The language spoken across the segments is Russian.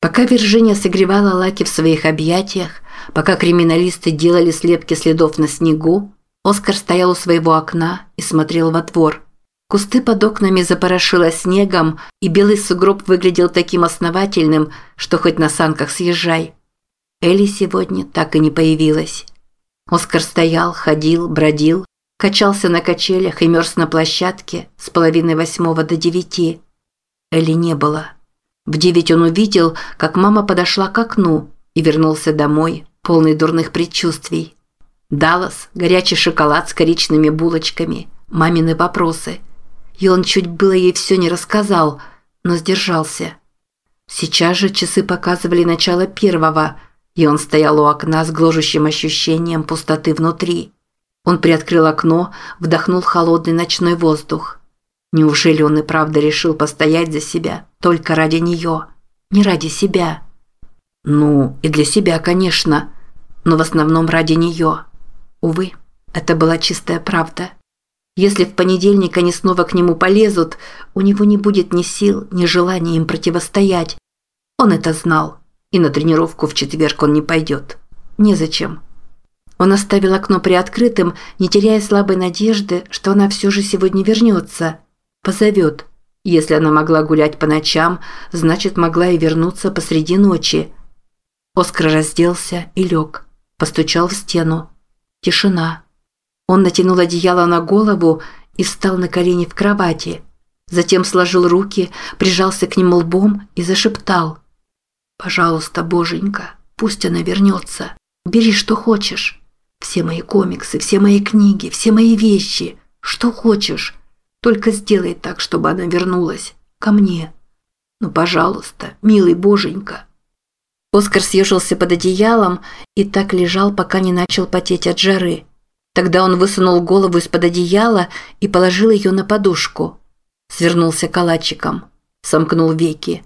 Пока Виржиния согревала Лаки в своих объятиях, пока криминалисты делали слепки следов на снегу, Оскар стоял у своего окна и смотрел во двор. Кусты под окнами запорошило снегом, и белый сугроб выглядел таким основательным, что хоть на санках съезжай. Элли сегодня так и не появилась. Оскар стоял, ходил, бродил, качался на качелях и мерз на площадке с половины восьмого до девяти. Элли не было. В девять он увидел, как мама подошла к окну и вернулся домой, полный дурных предчувствий. Даллас, горячий шоколад с коричными булочками, мамины вопросы. И он чуть было ей все не рассказал, но сдержался. Сейчас же часы показывали начало первого, и он стоял у окна с гложущим ощущением пустоты внутри. Он приоткрыл окно, вдохнул холодный ночной воздух. Неужели он и правда решил постоять за себя только ради нее? Не ради себя. Ну, и для себя, конечно, но в основном ради нее. Увы, это была чистая правда. Если в понедельник они снова к нему полезут, у него не будет ни сил, ни желания им противостоять. Он это знал, и на тренировку в четверг он не пойдет. Незачем. Он оставил окно приоткрытым, не теряя слабой надежды, что она все же сегодня вернется. Позовет. Если она могла гулять по ночам, значит, могла и вернуться посреди ночи. Оскар разделся и лег. Постучал в стену. Тишина. Он натянул одеяло на голову и встал на колени в кровати. Затем сложил руки, прижался к ним лбом и зашептал. «Пожалуйста, боженька, пусть она вернется. Бери, что хочешь. Все мои комиксы, все мои книги, все мои вещи. Что хочешь. Только сделай так, чтобы она вернулась. Ко мне. Ну, пожалуйста, милый боженька». Оскар съежился под одеялом и так лежал, пока не начал потеть от жары. Тогда он высунул голову из-под одеяла и положил ее на подушку. Свернулся калачиком. Сомкнул веки.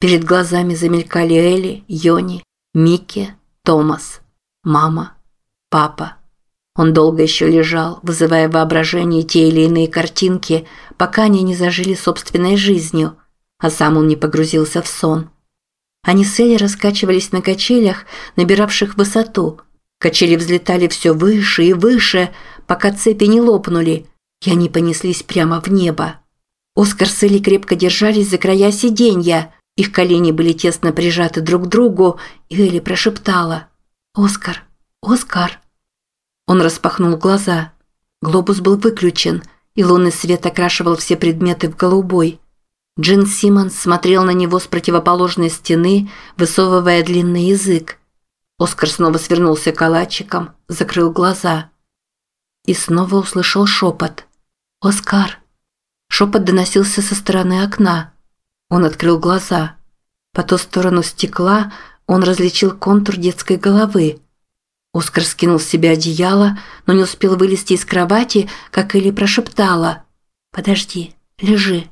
Перед глазами замелькали Элли, Йони, Микки, Томас, мама, папа. Он долго еще лежал, вызывая в воображении те или иные картинки, пока они не зажили собственной жизнью, а сам он не погрузился в сон. Они с Элли раскачивались на качелях, набиравших высоту. Качели взлетали все выше и выше, пока цепи не лопнули, и они понеслись прямо в небо. Оскар с Элли крепко держались за края сиденья. Их колени были тесно прижаты друг к другу, и Элли прошептала «Оскар! Оскар!». Он распахнул глаза. Глобус был выключен, и лунный свет окрашивал все предметы в голубой. Джин Симмонс смотрел на него с противоположной стены, высовывая длинный язык. Оскар снова свернулся калачиком, закрыл глаза. И снова услышал шепот. «Оскар!» Шепот доносился со стороны окна. Он открыл глаза. По ту сторону стекла он различил контур детской головы. Оскар скинул с себя одеяло, но не успел вылезти из кровати, как Элли прошептала. «Подожди, лежи».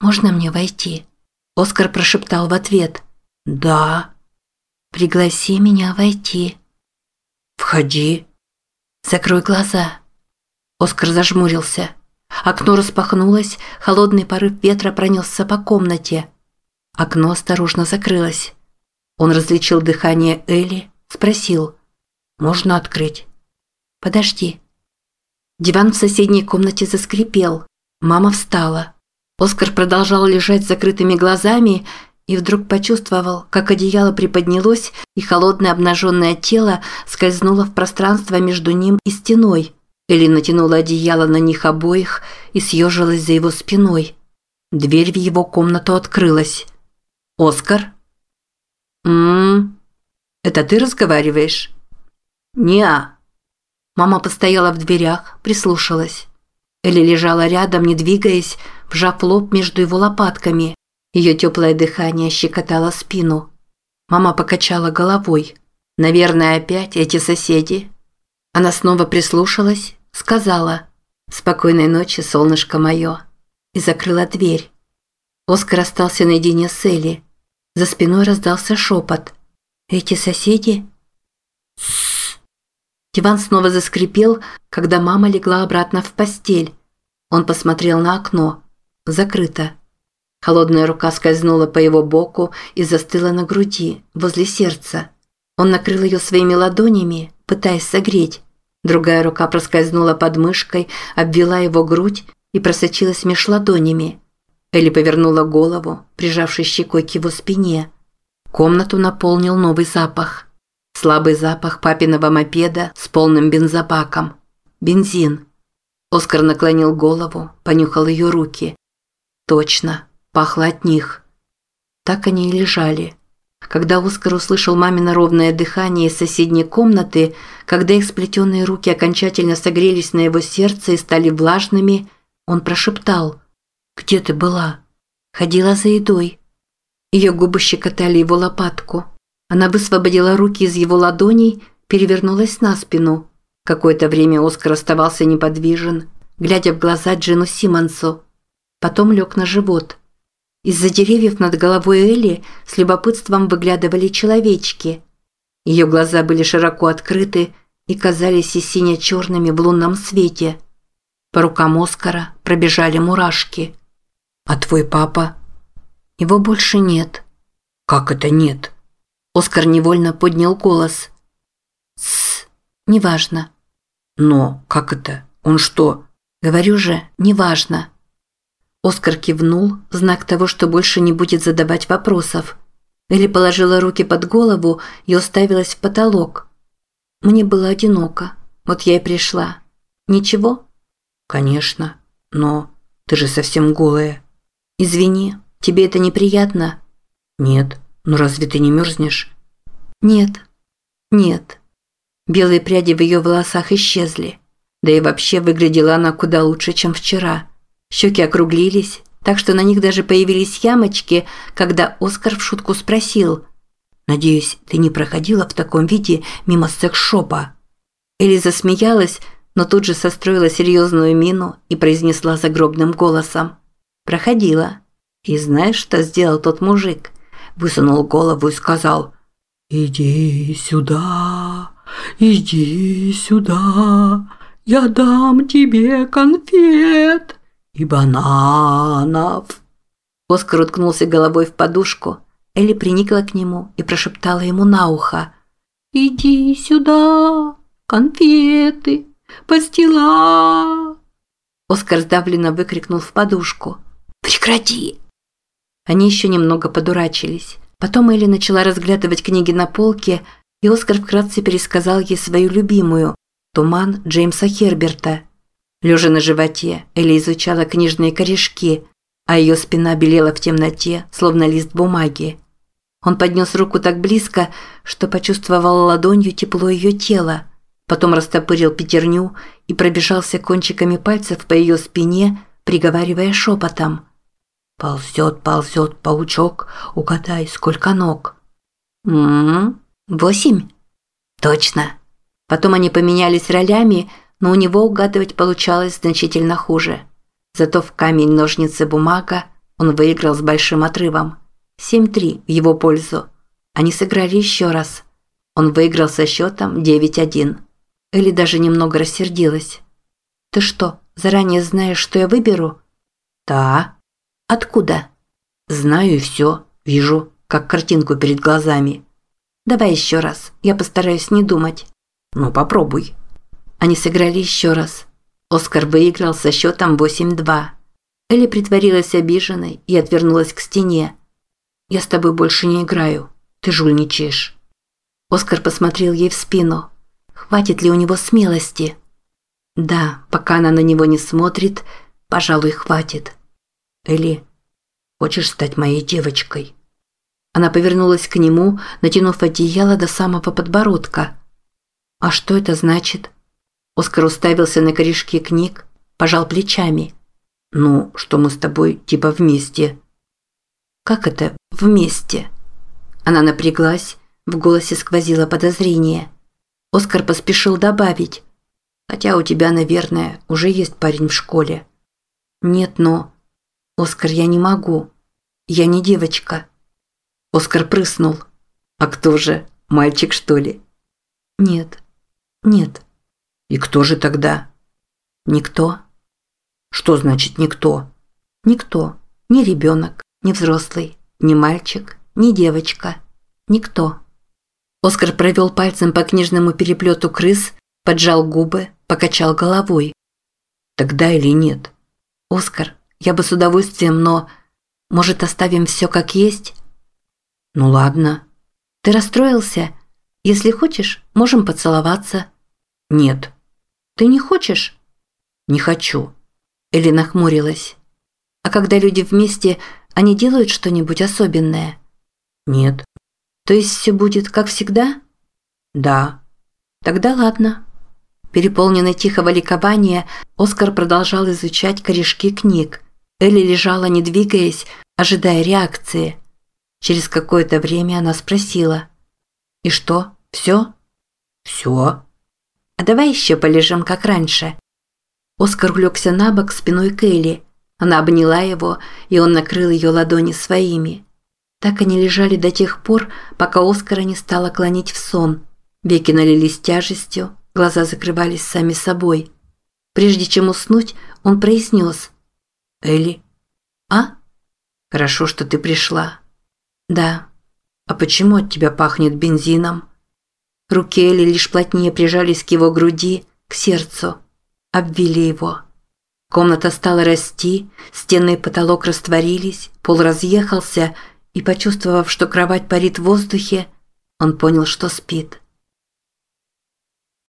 «Можно мне войти?» Оскар прошептал в ответ. «Да». «Пригласи меня войти». «Входи». «Закрой глаза». Оскар зажмурился. Окно распахнулось, холодный порыв ветра пронесся по комнате. Окно осторожно закрылось. Он различил дыхание Элли, спросил. «Можно открыть?» «Подожди». Диван в соседней комнате заскрипел. Мама встала. Оскар продолжал лежать с закрытыми глазами и вдруг почувствовал, как одеяло приподнялось, и холодное обнаженное тело скользнуло в пространство между ним и стеной. Элли натянула одеяло на них обоих и съежилась за его спиной. Дверь в его комнату открылась. «Оскар?» «М-м-м, это ты разговариваешь?» «Не-а». Мама постояла в дверях, прислушалась. Элли лежала рядом, не двигаясь, вжав лоб между его лопатками. Ее теплое дыхание щекотало спину. Мама покачала головой. «Наверное, опять эти соседи». Она снова прислушалась, сказала «Спокойной ночи, солнышко мое» и закрыла дверь. Оскар остался наедине с Элли. За спиной раздался шепот. «Эти соседи?» Диван снова заскрипел, когда мама легла обратно в постель. Он посмотрел на окно. Закрыто. Холодная рука скользнула по его боку и застыла на груди, возле сердца. Он накрыл ее своими ладонями, пытаясь согреть. Другая рука проскользнула под мышкой, обвела его грудь и просочилась меж ладонями. Элли повернула голову, прижавшись щекой к его спине. Комнату наполнил новый запах. Слабый запах папиного мопеда с полным бензобаком. Бензин. Оскар наклонил голову, понюхал ее руки. Точно, пахло от них. Так они и лежали. Когда Оскар услышал мамино ровное дыхание из соседней комнаты, когда их сплетенные руки окончательно согрелись на его сердце и стали влажными, он прошептал «Где ты была?» «Ходила за едой». Ее губы щекотали его лопатку. Она высвободила руки из его ладоней, перевернулась на спину. Какое-то время Оскар оставался неподвижен, глядя в глаза Джину Симмонсу. Потом лег на живот. Из-за деревьев над головой Элли с любопытством выглядывали человечки. Ее глаза были широко открыты и казались и сине-черными в лунном свете. По рукам Оскара пробежали мурашки. «А твой папа?» «Его больше нет». «Как это нет?» Оскар невольно поднял голос. «Тссс, неважно». «Но как это? Он что?» «Говорю же, неважно». Оскар кивнул, знак того, что больше не будет задавать вопросов. Элли положила руки под голову и уставилась в потолок. Мне было одиноко. Вот я и пришла. Ничего? Конечно. Но ты же совсем голая. Извини, тебе это неприятно? Нет. Ну разве ты не мерзнешь? Нет. Нет. Белые пряди в ее волосах исчезли. Да и вообще выглядела она куда лучше, чем вчера. Щеки округлились, так что на них даже появились ямочки, когда Оскар в шутку спросил «Надеюсь, ты не проходила в таком виде мимо секс-шопа?» Элли засмеялась, но тут же состроила серьезную мину и произнесла загробным голосом «Проходила. И знаешь, что сделал тот мужик?» Высунул голову и сказал «Иди сюда, иди сюда, я дам тебе конфет» и бананов». Оскар уткнулся головой в подушку. Элли приникла к нему и прошептала ему на ухо. «Иди сюда, конфеты, пастила!» Оскар сдавленно выкрикнул в подушку. «Прекрати!» Они еще немного подурачились. Потом Элли начала разглядывать книги на полке, и Оскар вкратце пересказал ей свою любимую «Туман» Джеймса Херберта – Лежа на животе, Элли изучала книжные корешки, а ее спина белела в темноте, словно лист бумаги. Он поднес руку так близко, что почувствовал ладонью тепло ее тела, потом растопырил пятерню и пробежался кончиками пальцев по ее спине, приговаривая шепотом. «Ползет, ползет паучок, угадай, сколько ног?» «М-м, восемь?» «Точно». Потом они поменялись ролями, но у него угадывать получалось значительно хуже. Зато в камень-ножницы-бумага он выиграл с большим отрывом. 7-3 в его пользу. Они сыграли еще раз. Он выиграл со счетом 9-1. Элли даже немного рассердилась. «Ты что, заранее знаешь, что я выберу?» «Да». «Откуда?» «Знаю и все. Вижу, как картинку перед глазами». «Давай еще раз. Я постараюсь не думать». «Ну, попробуй». Они сыграли еще раз. Оскар выиграл со счетом 8-2. Элли притворилась обиженной и отвернулась к стене. «Я с тобой больше не играю. Ты жульничаешь». Оскар посмотрел ей в спину. Хватит ли у него смелости? Да, пока она на него не смотрит, пожалуй, хватит. Элли, хочешь стать моей девочкой? Она повернулась к нему, натянув одеяло до самого подбородка. А что это значит? Оскар уставился на корешки книг, пожал плечами. «Ну, что мы с тобой типа вместе?» «Как это «вместе»?» Она напряглась, в голосе сквозило подозрение. Оскар поспешил добавить. «Хотя у тебя, наверное, уже есть парень в школе». «Нет, но...» «Оскар, я не могу. Я не девочка». Оскар прыснул. «А кто же? Мальчик, что ли?» «Нет. Нет». И кто же тогда? Никто. Что значит никто? Никто. Не ребенок. ни взрослый, ни мальчик, ни девочка. Никто. Оскар провел пальцем по книжному переплету крыс, поджал губы, покачал головой. Тогда или нет? Оскар, я бы с удовольствием, но... Может, оставим все как есть? Ну ладно. Ты расстроился? Если хочешь, можем поцеловаться. Нет. Ты не хочешь? Не хочу. Элли нахмурилась. А когда люди вместе, они делают что-нибудь особенное? Нет. То есть все будет как всегда? Да. Тогда ладно. Переполненный тихого ликования, Оскар продолжал изучать корешки книг. Элли лежала, не двигаясь, ожидая реакции. Через какое-то время она спросила. «И что, все?» «Все». «А давай еще полежим, как раньше». Оскар улегся на бок спиной к Элли. Она обняла его, и он накрыл ее ладони своими. Так они лежали до тех пор, пока Оскара не стало клонить в сон. Веки налились тяжестью, глаза закрывались сами собой. Прежде чем уснуть, он произнес. «Элли?» «А?» «Хорошо, что ты пришла». «Да». «А почему от тебя пахнет бензином?» Руки Элли лишь плотнее прижались к его груди, к сердцу. Обвили его. Комната стала расти, стены и потолок растворились, пол разъехался, и, почувствовав, что кровать парит в воздухе, он понял, что спит.